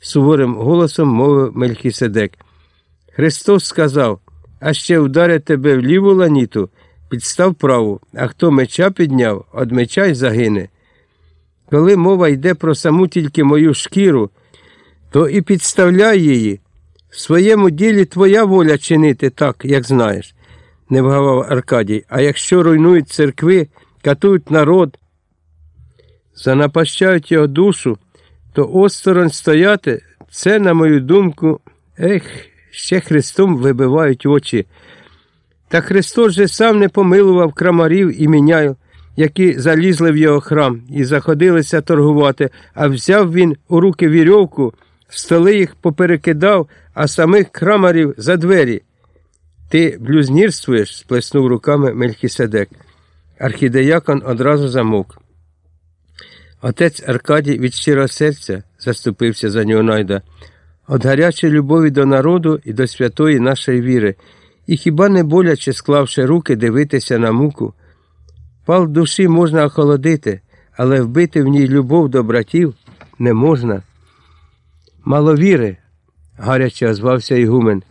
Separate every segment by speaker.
Speaker 1: суворим голосом мовив Мельхіседек. Христос сказав, а ще вдарять тебе в ліву ланіту, підстав праву, а хто меча підняв, од меча й загине. Коли мова йде про саму тільки мою шкіру, то і підставляй її. В своєму ділі твоя воля чинити так, як знаєш, не вгавав Аркадій. А якщо руйнують церкви, катують народ, занапащають його душу, то осторонь стояти, це, на мою думку, ех, ще Христом вибивають очі. Та Христос же сам не помилував крамарів і міняю, які залізли в його храм і заходилися торгувати, а взяв він у руки вірьовку, столи їх поперекидав, а самих крамарів за двері. Ти блюзнірствуєш? сплеснув руками Мельхіседек. Архідеякон одразу замовк. Отець Аркадій від щирого серця заступився за нього найда, от гарячої любові до народу і до святої нашої віри, і хіба не боляче, склавши руки, дивитися на муку? Пал душі можна охолодити, але вбити в ній любов до братів не можна. Мало віри, гаряче озвався Ігумен.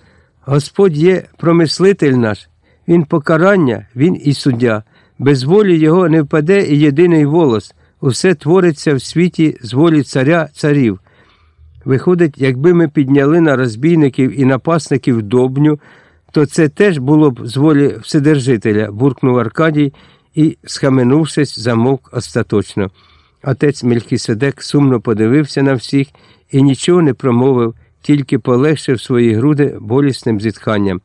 Speaker 1: Господь є промислитель наш, Він покарання, Він і суддя. Без волі його не впаде і єдиний волос. Усе твориться в світі з волі царя царів. Виходить, якби ми підняли на розбійників і напасників добню, то це теж було б з волі Вседержителя, буркнув Аркадій і, схаменувшись, замовк остаточно. Отець Мельхіседек сумно подивився на всіх і нічого не промовив, тільки полегшив свої груди болісним зітханням.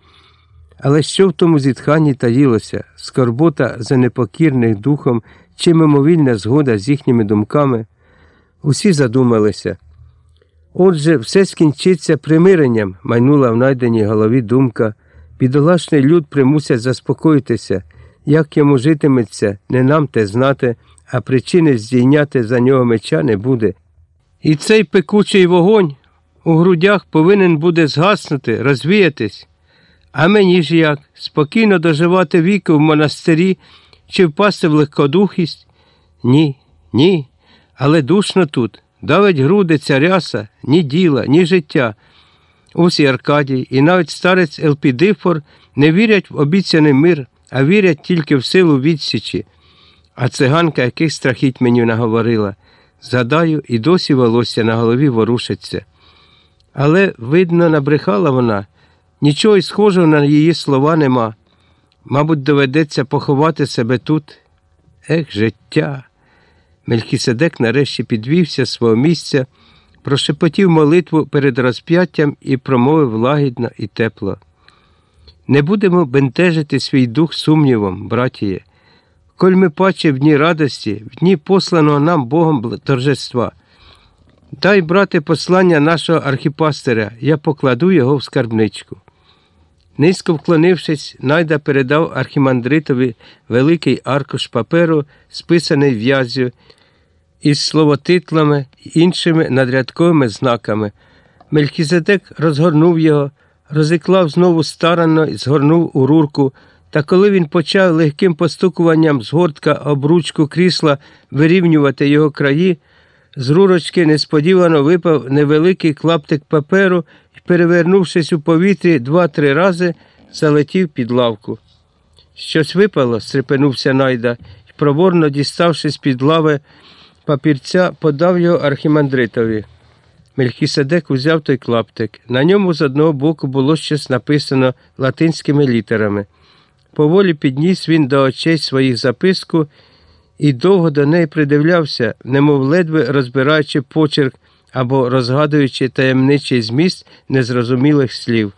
Speaker 1: Але що в тому зітханні таїлося? Скорбота за непокірних духом чи мимовільна згода з їхніми думками? Усі задумалися. Отже, все скінчиться примиренням, майнула в найденій голові думка. Бідолашний люд примусять заспокоїтися, як йому житиметься, не нам те знати, а причини здійняти за нього меча не буде. І цей пекучий вогонь у грудях повинен буде згаснути, розвіятись. А мені ж як спокійно доживати віку в монастирі чи впасти в легкодухість? Ні, ні, але душно тут. Давить груди ця ряса, ні діла, ні життя. Ось Аркадій, і навіть старець Елпідифор не вірять в обіцяний мир, а вірять тільки в силу відсічі. А циганка яких страхіть мені наговорила. Згадаю, і досі волосся на голові ворушиться. Але, видно, набрехала вона. Нічого схожого на її слова нема. Мабуть, доведеться поховати себе тут. Ех, життя. Мельхіседек нарешті підвівся з свого місця, прошепотів молитву перед розп'яттям і промовив лагідно і тепло. Не будемо бентежити свій дух сумнівом, братіє. Коль ми паче в дні радості, в дні посланого нам Богом торжества. Дай, брате, послання нашого архіпастиря, я покладу його в скарбничку. Низько вклонившись, найда передав архімандритові великий аркуш паперу, списаний в'язю, із словотитлами і іншими надрядковими знаками. Мелькізедек розгорнув його, розіклав знову старанно і згорнув у рурку. Та коли він почав легким постукуванням згортка об ручку крісла вирівнювати його краї, з рурочки несподівано випав невеликий клаптик паперу і, перевернувшись у повітрі два-три рази, залетів під лавку. Щось випало, стрепенувся найда і, проворно діставшись під лави папірця, подав його архімандритові. Мельхіседек узяв той клаптик. На ньому з одного боку було щось написано латинськими літерами. Поволі підніс він до очей своїх записку і довго до неї придивлявся, немов ледве розбираючи почерк або розгадуючи таємничий зміст незрозумілих слів.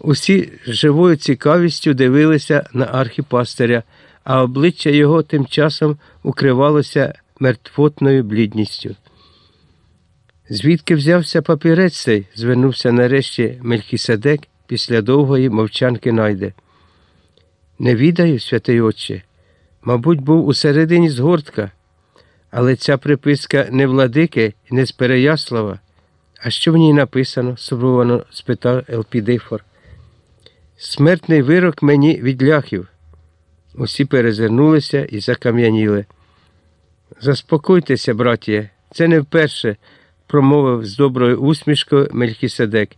Speaker 1: Усі з живою цікавістю дивилися на архіпастиря, а обличчя його тим часом укривалося мертвотною блідністю. Звідки взявся папірець цей? звернувся нарешті Мельхіседек після довгої мовчанки найде. Не відаю, святий отче. Мабуть, був усередині згортка, але ця приписка не владики і не з Переяслава. А що в ній написано? сумовано спитав Елпідифор. Смертний вирок мені від ляхів. Усі перезирнулися і закам'яніли. Заспокойтеся, братіє, це не вперше. промовив з доброю усмішкою Мельхіседек.